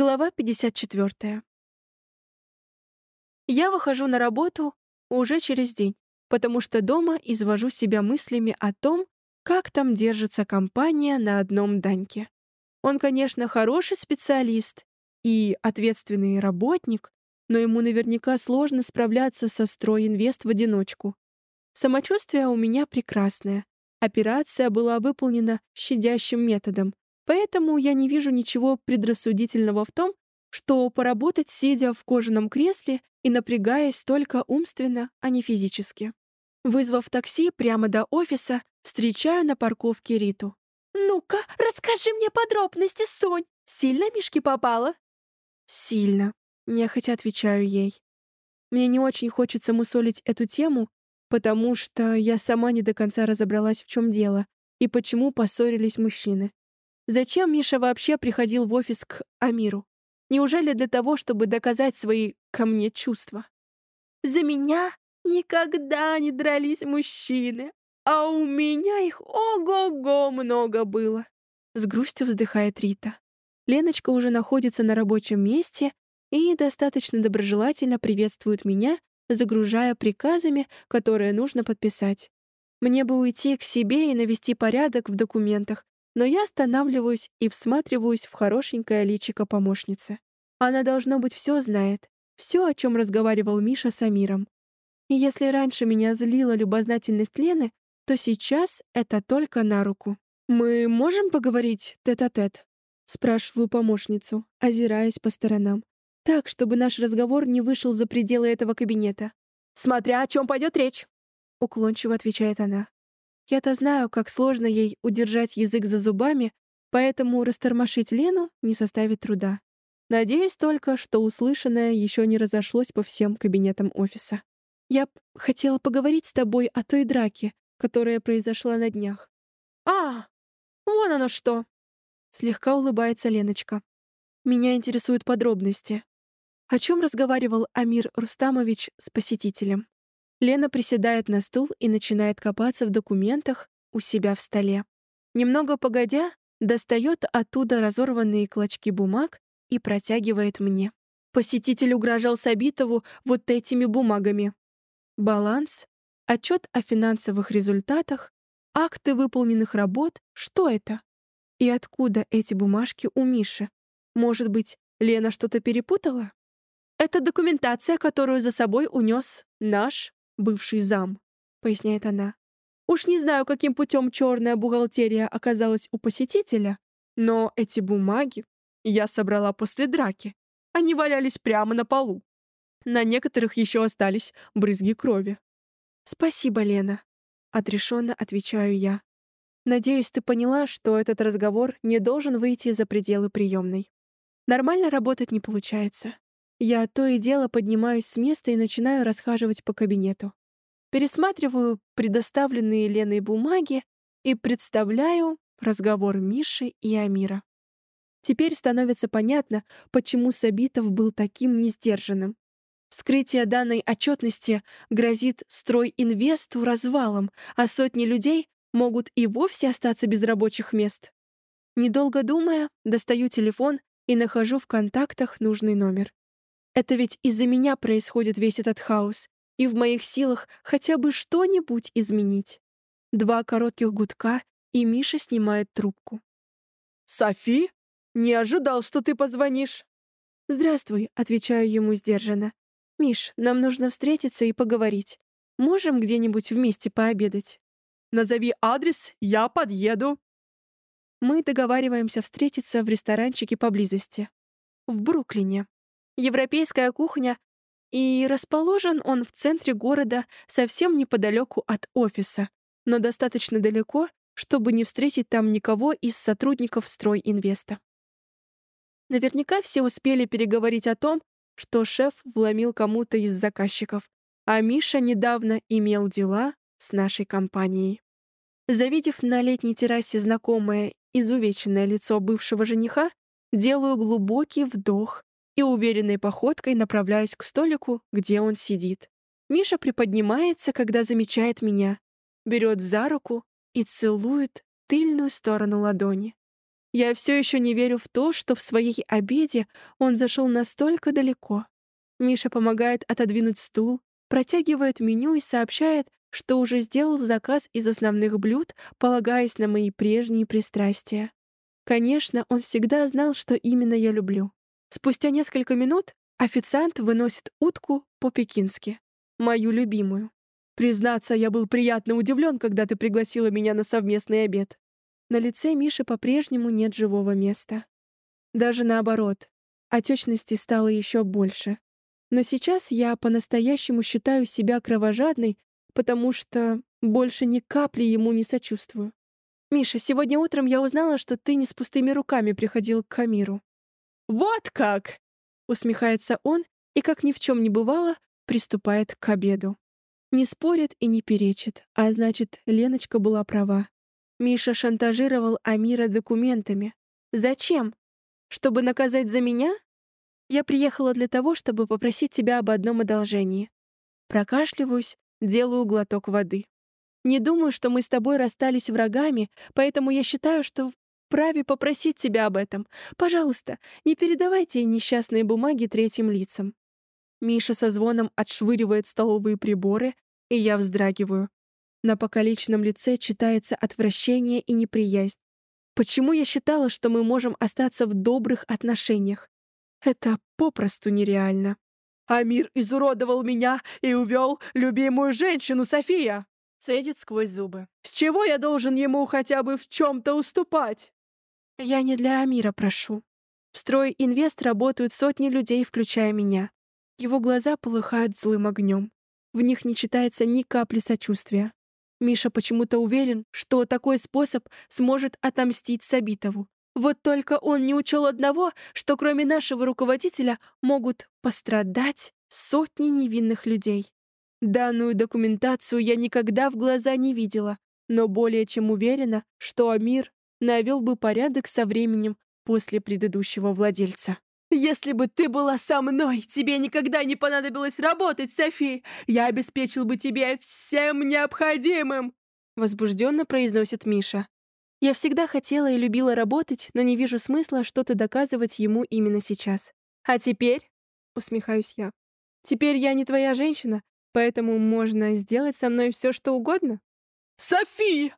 Глава 54. Я выхожу на работу уже через день, потому что дома извожу себя мыслями о том, как там держится компания на одном Даньке. Он, конечно, хороший специалист и ответственный работник, но ему наверняка сложно справляться со стройинвест в одиночку. Самочувствие у меня прекрасное. Операция была выполнена щадящим методом, Поэтому я не вижу ничего предрассудительного в том, что поработать, сидя в кожаном кресле и напрягаясь только умственно, а не физически. Вызвав такси прямо до офиса, встречаю на парковке Риту. «Ну-ка, расскажи мне подробности, Сонь! Сильно Мишки попала?» «Сильно», — нехотя отвечаю ей. Мне не очень хочется мусолить эту тему, потому что я сама не до конца разобралась, в чем дело и почему поссорились мужчины. Зачем Миша вообще приходил в офис к Амиру? Неужели для того, чтобы доказать свои ко мне чувства? За меня никогда не дрались мужчины, а у меня их ого-го много было. С грустью вздыхает Рита. Леночка уже находится на рабочем месте и достаточно доброжелательно приветствует меня, загружая приказами, которые нужно подписать. Мне бы уйти к себе и навести порядок в документах, но я останавливаюсь и всматриваюсь в хорошенькое личико помощницы. Она, должно быть, все знает, все, о чем разговаривал Миша с Амиром. И если раньше меня злила любознательность Лены, то сейчас это только на руку. «Мы можем поговорить тет-а-тет?» -тет? спрашиваю помощницу, озираясь по сторонам. Так, чтобы наш разговор не вышел за пределы этого кабинета. «Смотря о чем пойдет речь», — уклончиво отвечает она. Я-то знаю, как сложно ей удержать язык за зубами, поэтому растормошить Лену не составит труда. Надеюсь только, что услышанное еще не разошлось по всем кабинетам офиса. Я хотела поговорить с тобой о той драке, которая произошла на днях. «А, вон оно что!» Слегка улыбается Леночка. Меня интересуют подробности. О чем разговаривал Амир Рустамович с посетителем? Лена приседает на стул и начинает копаться в документах у себя в столе. Немного погодя, достает оттуда разорванные клочки бумаг и протягивает мне. Посетитель угрожал Сабитову вот этими бумагами. Баланс, отчет о финансовых результатах, акты выполненных работ — что это? И откуда эти бумажки у Миши? Может быть, Лена что-то перепутала? Это документация, которую за собой унес наш бывший зам», — поясняет она. «Уж не знаю, каким путем черная бухгалтерия оказалась у посетителя, но эти бумаги я собрала после драки. Они валялись прямо на полу. На некоторых еще остались брызги крови». «Спасибо, Лена», — отрешенно отвечаю я. «Надеюсь, ты поняла, что этот разговор не должен выйти за пределы приемной. Нормально работать не получается. Я то и дело поднимаюсь с места и начинаю расхаживать по кабинету. Пересматриваю предоставленные Леной бумаги и представляю разговор Миши и Амира. Теперь становится понятно, почему Сабитов был таким несдержанным. Вскрытие данной отчетности грозит стройинвесту развалом, а сотни людей могут и вовсе остаться без рабочих мест. Недолго думая, достаю телефон и нахожу в контактах нужный номер. Это ведь из-за меня происходит весь этот хаос, и в моих силах хотя бы что-нибудь изменить. Два коротких гудка, и Миша снимает трубку. «Софи? Не ожидал, что ты позвонишь». «Здравствуй», — отвечаю ему сдержанно. «Миш, нам нужно встретиться и поговорить. Можем где-нибудь вместе пообедать?» «Назови адрес, я подъеду». Мы договариваемся встретиться в ресторанчике поблизости. В Бруклине европейская кухня, и расположен он в центре города совсем неподалеку от офиса, но достаточно далеко, чтобы не встретить там никого из сотрудников Стройинвеста. Наверняка все успели переговорить о том, что шеф вломил кому-то из заказчиков, а Миша недавно имел дела с нашей компанией. Завидев на летней террасе знакомое, изувеченное лицо бывшего жениха, делаю глубокий вдох и уверенной походкой направляюсь к столику, где он сидит. Миша приподнимается, когда замечает меня, берет за руку и целует тыльную сторону ладони. Я все еще не верю в то, что в своей обеде он зашел настолько далеко. Миша помогает отодвинуть стул, протягивает меню и сообщает, что уже сделал заказ из основных блюд, полагаясь на мои прежние пристрастия. Конечно, он всегда знал, что именно я люблю. Спустя несколько минут официант выносит утку по-пекински, мою любимую. Признаться, я был приятно удивлен, когда ты пригласила меня на совместный обед. На лице Миши по-прежнему нет живого места. Даже наоборот, отечности стало еще больше. Но сейчас я по-настоящему считаю себя кровожадной, потому что больше ни капли ему не сочувствую. «Миша, сегодня утром я узнала, что ты не с пустыми руками приходил к Камиру». «Вот как!» — усмехается он и, как ни в чем не бывало, приступает к обеду. Не спорит и не перечит, а значит, Леночка была права. Миша шантажировал Амира документами. Зачем? Чтобы наказать за меня? Я приехала для того, чтобы попросить тебя об одном одолжении. Прокашливаюсь, делаю глоток воды. Не думаю, что мы с тобой расстались врагами, поэтому я считаю, что вправе попросить тебя об этом. Пожалуйста, не передавайте несчастные бумаги третьим лицам». Миша со звоном отшвыривает столовые приборы, и я вздрагиваю. На покалеченном лице читается отвращение и неприязнь. Почему я считала, что мы можем остаться в добрых отношениях? Это попросту нереально. Амир изуродовал меня и увел любимую женщину София. Цедит сквозь зубы. С чего я должен ему хотя бы в чем-то уступать? Я не для Амира прошу. В строй инвест работают сотни людей, включая меня. Его глаза полыхают злым огнем. В них не читается ни капли сочувствия. Миша почему-то уверен, что такой способ сможет отомстить Сабитову. Вот только он не учел одного, что кроме нашего руководителя могут пострадать сотни невинных людей. Данную документацию я никогда в глаза не видела, но более чем уверена, что Амир навел бы порядок со временем после предыдущего владельца. «Если бы ты была со мной, тебе никогда не понадобилось работать, Софи! Я обеспечил бы тебе всем необходимым!» Возбужденно произносит Миша. Я всегда хотела и любила работать, но не вижу смысла что-то доказывать ему именно сейчас. А теперь, усмехаюсь я, теперь я не твоя женщина, поэтому можно сделать со мной все, что угодно. Софи!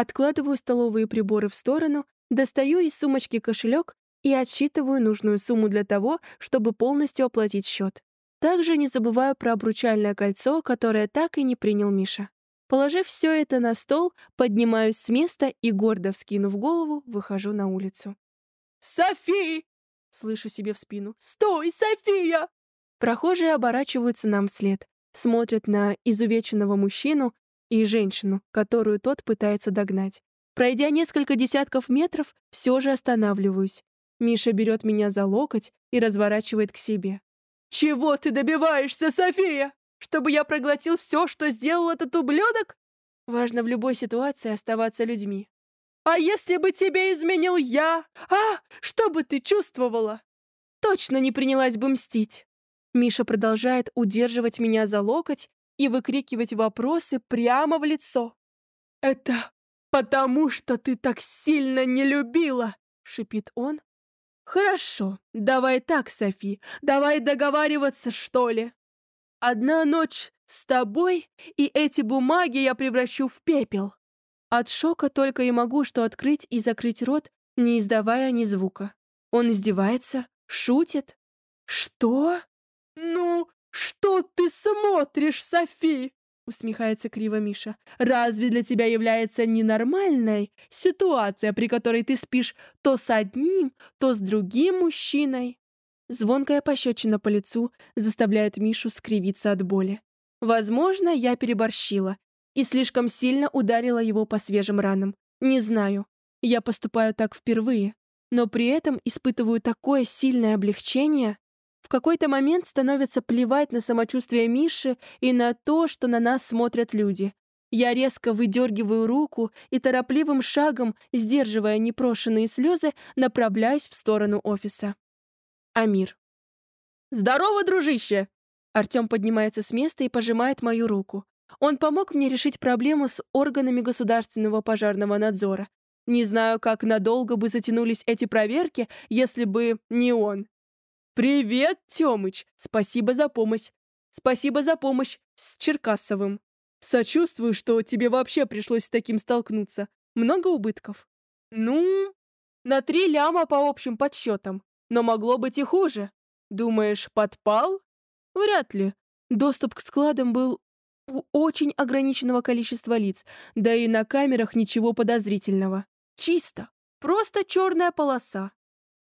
Откладываю столовые приборы в сторону, достаю из сумочки кошелек и отсчитываю нужную сумму для того, чтобы полностью оплатить счет. Также не забываю про обручальное кольцо, которое так и не принял Миша. Положив все это на стол, поднимаюсь с места и, гордо вскинув голову, выхожу на улицу. «Софи!» — слышу себе в спину. «Стой, София!» Прохожие оборачиваются нам вслед, смотрят на изувеченного мужчину и женщину, которую тот пытается догнать. Пройдя несколько десятков метров, все же останавливаюсь. Миша берет меня за локоть и разворачивает к себе. «Чего ты добиваешься, София?» Чтобы я проглотил все, что сделал этот ублюдок? Важно в любой ситуации оставаться людьми. А если бы тебе изменил я? А, что бы ты чувствовала? Точно не принялась бы мстить. Миша продолжает удерживать меня за локоть и выкрикивать вопросы прямо в лицо. «Это потому, что ты так сильно не любила!» — шипит он. «Хорошо, давай так, Софи, давай договариваться, что ли?» Одна ночь с тобой, и эти бумаги я превращу в пепел. От шока только и могу что открыть и закрыть рот, не издавая ни звука. Он издевается, шутит. Что? Ну, смотришь, Софи? усмехается криво Миша. Разве для тебя является ненормальной ситуация, при которой ты спишь то с одним, то с другим мужчиной? Звонкая пощечина по лицу заставляет Мишу скривиться от боли. Возможно, я переборщила и слишком сильно ударила его по свежим ранам. Не знаю. Я поступаю так впервые, но при этом испытываю такое сильное облегчение. В какой-то момент становится плевать на самочувствие Миши и на то, что на нас смотрят люди. Я резко выдергиваю руку и торопливым шагом, сдерживая непрошенные слезы, направляюсь в сторону офиса. Амир. «Здорово, дружище!» Артем поднимается с места и пожимает мою руку. Он помог мне решить проблему с органами государственного пожарного надзора. Не знаю, как надолго бы затянулись эти проверки, если бы не он. «Привет, Тёмыч! Спасибо за помощь! Спасибо за помощь с Черкасовым. Сочувствую, что тебе вообще пришлось с таким столкнуться. Много убытков?» «Ну, на три ляма по общим подсчетам. Но могло быть и хуже. Думаешь, подпал? Вряд ли. Доступ к складам был у очень ограниченного количества лиц, да и на камерах ничего подозрительного. Чисто. Просто черная полоса.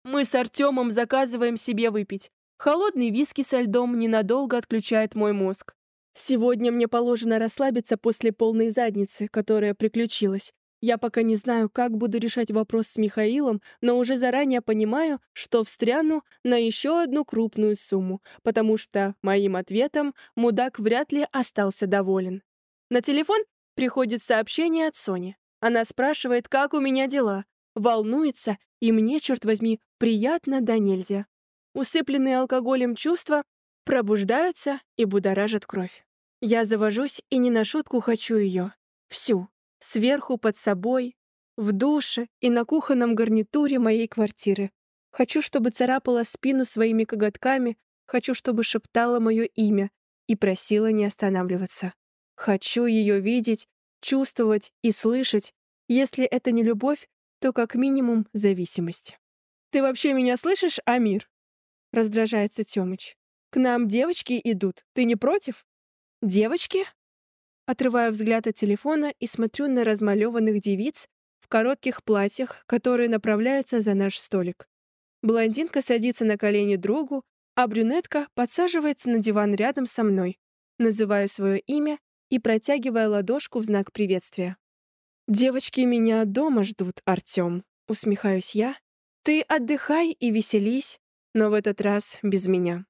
Мы с Артемом заказываем себе выпить. Холодный виски со льдом ненадолго отключает мой мозг. Сегодня мне положено расслабиться после полной задницы, которая приключилась. Я пока не знаю, как буду решать вопрос с Михаилом, но уже заранее понимаю, что встряну на еще одну крупную сумму, потому что моим ответом мудак вряд ли остался доволен. На телефон приходит сообщение от Сони. Она спрашивает, как у меня дела, волнуется, и мне, черт возьми, приятно да нельзя. Усыпленные алкоголем чувства пробуждаются и будоражат кровь. Я завожусь и не на шутку хочу ее. Всю сверху под собой, в душе и на кухонном гарнитуре моей квартиры. Хочу, чтобы царапала спину своими коготками, хочу, чтобы шептала мое имя и просила не останавливаться. Хочу ее видеть, чувствовать и слышать. Если это не любовь, то как минимум зависимость. «Ты вообще меня слышишь, Амир?» Раздражается Тёмыч. «К нам девочки идут. Ты не против?» «Девочки?» Отрываю взгляд от телефона и смотрю на размалеванных девиц в коротких платьях, которые направляются за наш столик. Блондинка садится на колени другу, а брюнетка подсаживается на диван рядом со мной, называю свое имя и протягивая ладошку в знак приветствия. «Девочки меня дома ждут, Артём», — усмехаюсь я. «Ты отдыхай и веселись, но в этот раз без меня».